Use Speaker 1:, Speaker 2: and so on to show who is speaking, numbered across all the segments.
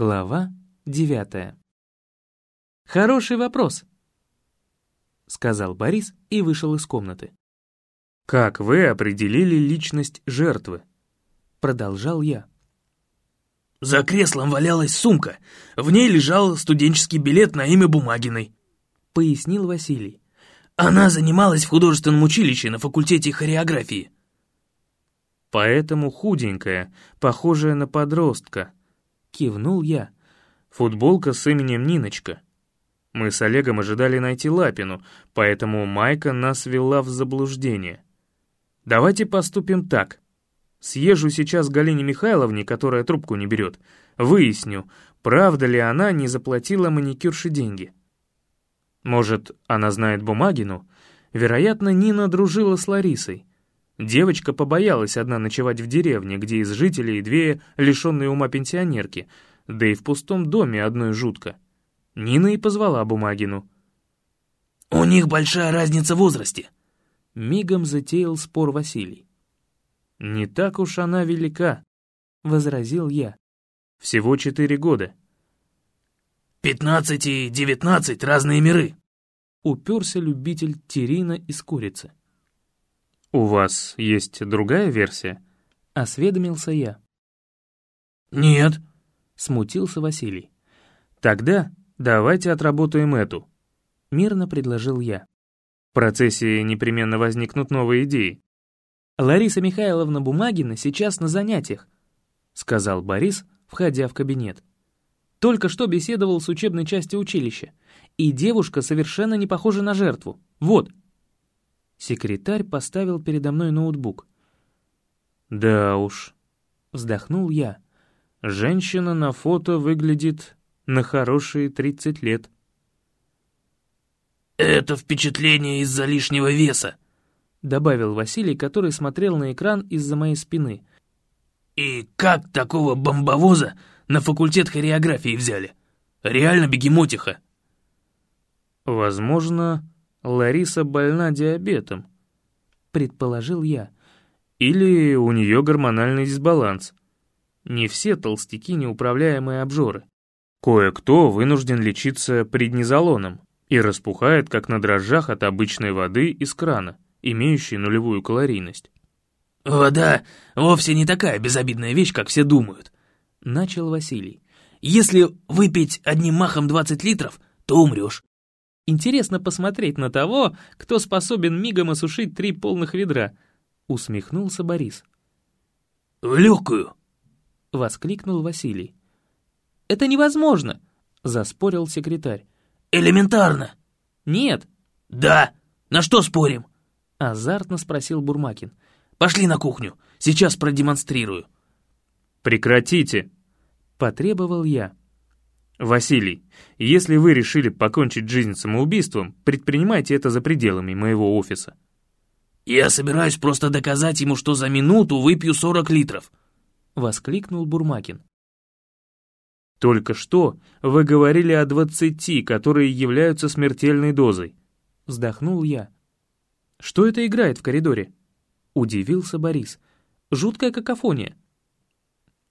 Speaker 1: Глава девятая. «Хороший вопрос», — сказал Борис и вышел из комнаты.
Speaker 2: «Как вы определили личность жертвы?»
Speaker 1: — продолжал я.
Speaker 3: «За креслом валялась сумка. В ней лежал студенческий билет на имя Бумагиной», —
Speaker 1: пояснил Василий.
Speaker 3: «Она занималась в художественном училище на факультете хореографии».
Speaker 2: «Поэтому худенькая, похожая на подростка», — кивнул я. «Футболка с именем Ниночка». Мы с Олегом ожидали найти Лапину, поэтому Майка нас вела в заблуждение. Давайте поступим так. Съезжу сейчас к Галине Михайловне, которая трубку не берет. Выясню, правда ли она не заплатила маникюрше деньги. Может, она знает Бумагину? Вероятно, Нина дружила с Ларисой. Девочка побоялась одна ночевать в деревне, где из жителей две лишенные ума пенсионерки, да и в пустом доме одной жутко. Нина и позвала Бумагину.
Speaker 3: «У них большая разница в возрасте», —
Speaker 1: мигом затеял спор Василий.
Speaker 2: «Не так уж она велика», — возразил я. «Всего четыре года».
Speaker 3: «Пятнадцать и девятнадцать — разные миры», —
Speaker 1: уперся любитель терина из курицы.
Speaker 2: «У вас есть другая версия?» — осведомился я.
Speaker 3: «Нет», —
Speaker 1: смутился Василий.
Speaker 2: «Тогда давайте отработаем эту», — мирно предложил я. В процессе непременно возникнут новые идеи.
Speaker 1: «Лариса Михайловна Бумагина сейчас на занятиях», — сказал Борис, входя в кабинет. «Только что беседовал с учебной частью училища, и девушка совершенно не похожа на жертву. Вот, Секретарь поставил передо мной ноутбук.
Speaker 2: «Да уж», — вздохнул я, — «женщина на фото выглядит на хорошие тридцать лет».
Speaker 3: «Это впечатление из-за лишнего веса», —
Speaker 1: добавил Василий, который смотрел на экран из-за моей спины.
Speaker 3: «И как такого бомбовоза на факультет хореографии взяли? Реально бегемотиха».
Speaker 2: «Возможно, Лариса больна диабетом,
Speaker 1: предположил я.
Speaker 2: Или у нее гормональный дисбаланс. Не все толстяки неуправляемые обжоры. Кое-кто вынужден лечиться преднизолоном и распухает, как на дрожжах от обычной воды из крана, имеющей нулевую калорийность.
Speaker 3: «Вода вовсе не такая безобидная вещь, как все думают», — начал Василий. «Если выпить одним махом 20 литров, то умрешь.
Speaker 1: Интересно посмотреть на того, кто способен мигом осушить три полных ведра», — усмехнулся Борис.
Speaker 3: «В легкую!»
Speaker 1: — воскликнул Василий. «Это невозможно!» — заспорил секретарь.
Speaker 3: «Элементарно!»
Speaker 1: «Нет!»
Speaker 3: «Да! На что спорим?»
Speaker 1: — азартно спросил Бурмакин.
Speaker 3: «Пошли на кухню, сейчас продемонстрирую».
Speaker 2: «Прекратите!» — потребовал я. «Василий, если вы решили покончить жизнь самоубийством, предпринимайте это за пределами моего офиса».
Speaker 3: «Я собираюсь просто доказать ему, что за минуту выпью 40 литров», —
Speaker 1: воскликнул Бурмакин.
Speaker 2: «Только что вы говорили о двадцати, которые являются смертельной дозой», — вздохнул я.
Speaker 1: «Что это играет в коридоре?» — удивился Борис. «Жуткая какофония».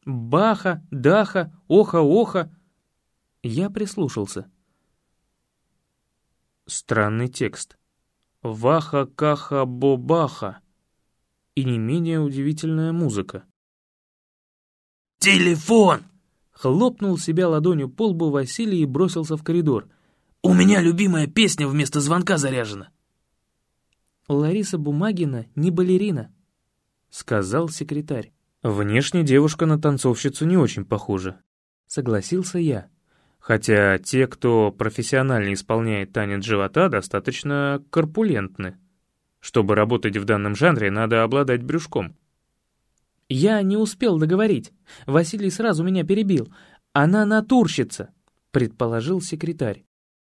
Speaker 1: «Баха, даха, оха-оха», я прислушался.
Speaker 2: Странный текст. Ваха-каха-бобаха. И не менее удивительная музыка.
Speaker 3: «Телефон!»
Speaker 1: Хлопнул себя ладонью по лбу Василий и бросился в коридор.
Speaker 3: «У меня любимая песня вместо звонка заряжена».
Speaker 1: «Лариса Бумагина не балерина», — сказал секретарь.
Speaker 2: «Внешне девушка на танцовщицу не очень похожа», — согласился я. Хотя те, кто профессионально исполняет танец живота, достаточно корпулентны. Чтобы работать в данном жанре, надо обладать брюшком.
Speaker 1: «Я не успел договорить. Василий сразу меня перебил. Она натурщица», — предположил секретарь.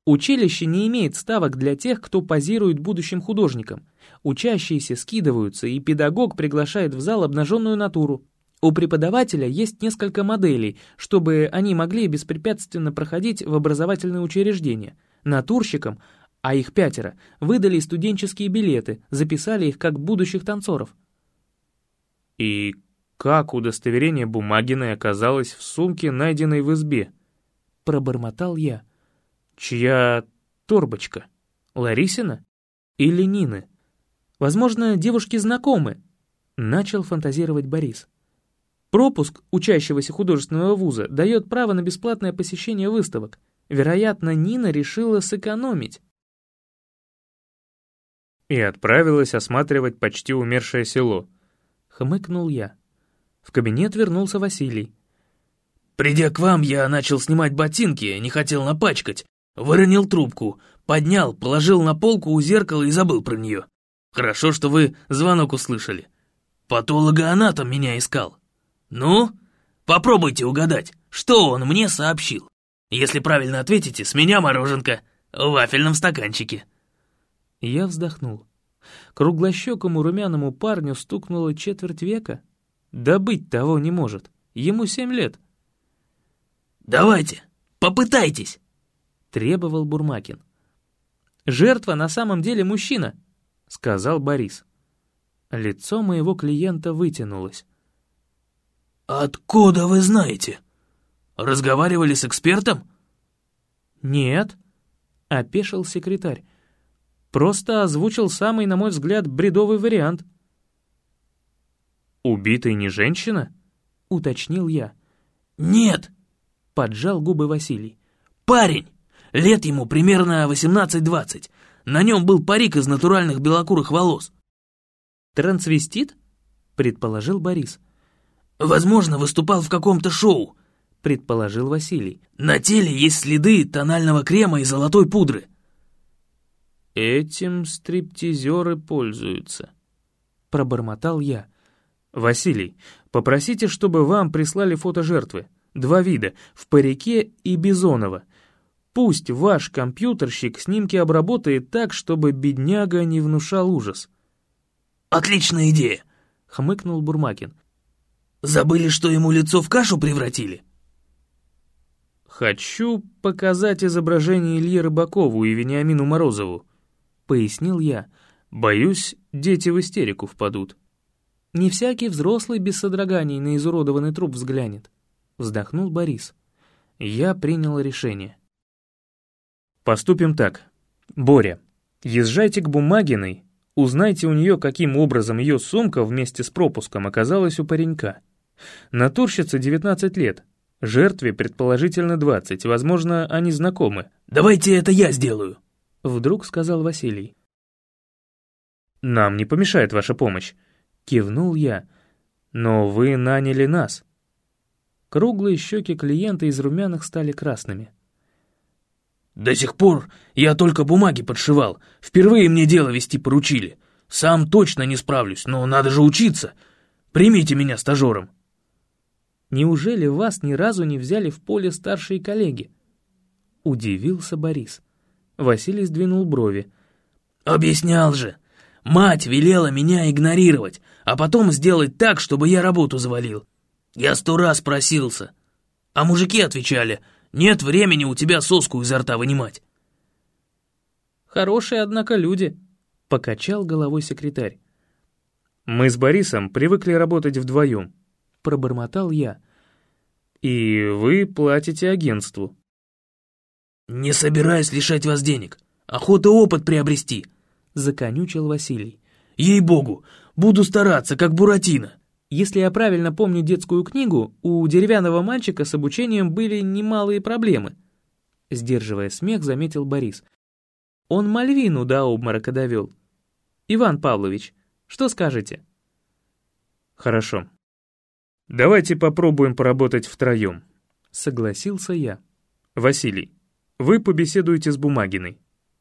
Speaker 1: Училище не имеет ставок для тех, кто позирует будущим художникам. Учащиеся скидываются, и педагог приглашает в зал обнаженную натуру. У преподавателя есть несколько моделей, чтобы они могли беспрепятственно проходить в образовательные учреждения. Натурщикам, а их пятеро, выдали студенческие билеты, записали их как будущих танцоров.
Speaker 2: «И как удостоверение Бумагиной оказалось в сумке, найденной в избе. Пробормотал я. Чья торбочка? Ларисина? Или Нины? Возможно, девушки знакомы. Начал фантазировать Борис. Пропуск учащегося художественного вуза дает право на бесплатное посещение выставок. Вероятно, Нина решила сэкономить. И отправилась осматривать почти умершее село. Хмыкнул я. В кабинет вернулся Василий.
Speaker 3: «Придя к вам, я начал снимать ботинки, не хотел напачкать. Выронил трубку, поднял, положил на полку у зеркала и забыл про нее. Хорошо, что вы звонок услышали. Патологоанатом меня искал. Ну, попробуйте угадать, что он мне сообщил. Если правильно ответите, с меня мороженка в вафельном стаканчике».
Speaker 1: Я вздохнул. Круглощекому румяному парню стукнуло четверть века? Да быть того не может. Ему семь лет.
Speaker 3: «Давайте, попытайтесь!»
Speaker 1: — требовал Бурмакин. «Жертва на самом деле мужчина», — сказал Борис. Лицо моего клиента вытянулось.
Speaker 3: «Откуда вы знаете? Разговаривали с экспертом?»
Speaker 1: «Нет», — опешил секретарь. «Просто озвучил самый, на мой взгляд, бредовый вариант».
Speaker 2: «Убитый не женщина?»
Speaker 1: — уточнил я.
Speaker 3: «Нет!»
Speaker 1: — поджал губы Василий.
Speaker 3: «Парень! Лет ему примерно 18-20. На нем был парик из натуральных белокурых волос».
Speaker 1: «Трансвестит?» — предположил Борис.
Speaker 3: «Возможно, выступал в каком-то шоу», —
Speaker 1: предположил Василий.
Speaker 3: «На теле есть следы тонального крема и золотой пудры».
Speaker 2: «Этим стриптизеры пользуются», — пробормотал я. «Василий, попросите, чтобы вам прислали фото жертвы. Два вида, в парике и бизонова. Пусть ваш компьютерщик снимки обработает так, чтобы бедняга не внушал ужас».
Speaker 3: «Отличная идея!»
Speaker 1: — хмыкнул Бурмакин.
Speaker 3: «Забыли, что ему лицо в кашу превратили?»
Speaker 2: «Хочу показать изображение Ильи Рыбакову и Вениамину Морозову», — пояснил я. «Боюсь, дети в истерику впадут».
Speaker 1: Не всякий взрослый без содроганий на изуродованный труп взглянет. Вздохнул Борис. Я принял решение.
Speaker 2: Поступим так. Боря, езжайте к Бумагиной, узнайте у нее, каким образом ее сумка вместе с пропуском оказалась у паренька. Натурщице 19 лет, жертве предположительно 20, возможно, они знакомы.
Speaker 3: «Давайте это я сделаю», —
Speaker 1: вдруг сказал Василий.
Speaker 2: «Нам не помешает ваша помощь. Кивнул я. «Но вы наняли нас».
Speaker 1: Круглые щеки клиента из румяных стали красными.
Speaker 3: «До сих пор я только бумаги подшивал. Впервые мне дело вести поручили. Сам точно не справлюсь, но надо же учиться. Примите меня стажером».
Speaker 1: «Неужели вас ни разу не взяли в поле старшие коллеги?» Удивился Борис. Василий сдвинул брови.
Speaker 3: «Объяснял же. Мать велела меня игнорировать, а потом сделать так, чтобы я работу завалил. Я сто раз просился. А мужики отвечали, нет времени у тебя соску изо рта вынимать.
Speaker 1: Хорошие, однако, люди, покачал головой секретарь.
Speaker 2: Мы с Борисом привыкли работать вдвоем,
Speaker 1: пробормотал я.
Speaker 2: И вы платите агентству.
Speaker 3: Не собираюсь лишать вас денег. Охота опыт приобрести.
Speaker 1: — законючил Василий.
Speaker 3: «Ей-богу, буду стараться, как Буратино!»
Speaker 1: Если я правильно помню детскую книгу, у деревянного мальчика с обучением были немалые проблемы. Сдерживая смех, заметил Борис. Он Мальвину до обморока довел. Иван Павлович, что скажете?
Speaker 2: Хорошо. Давайте попробуем поработать втроем. Согласился я. Василий, вы побеседуете с Бумагиной.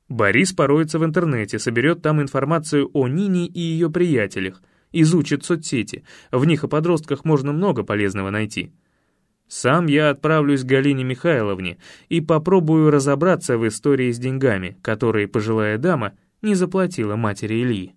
Speaker 2: Борис пороется в интернете, соберет там информацию о Нине и ее приятелях, изучит соцсети, в них о подростках можно много полезного найти. Сам я отправлюсь к Галине Михайловне и попробую разобраться в истории с деньгами, которые пожилая дама не заплатила матери Ильи.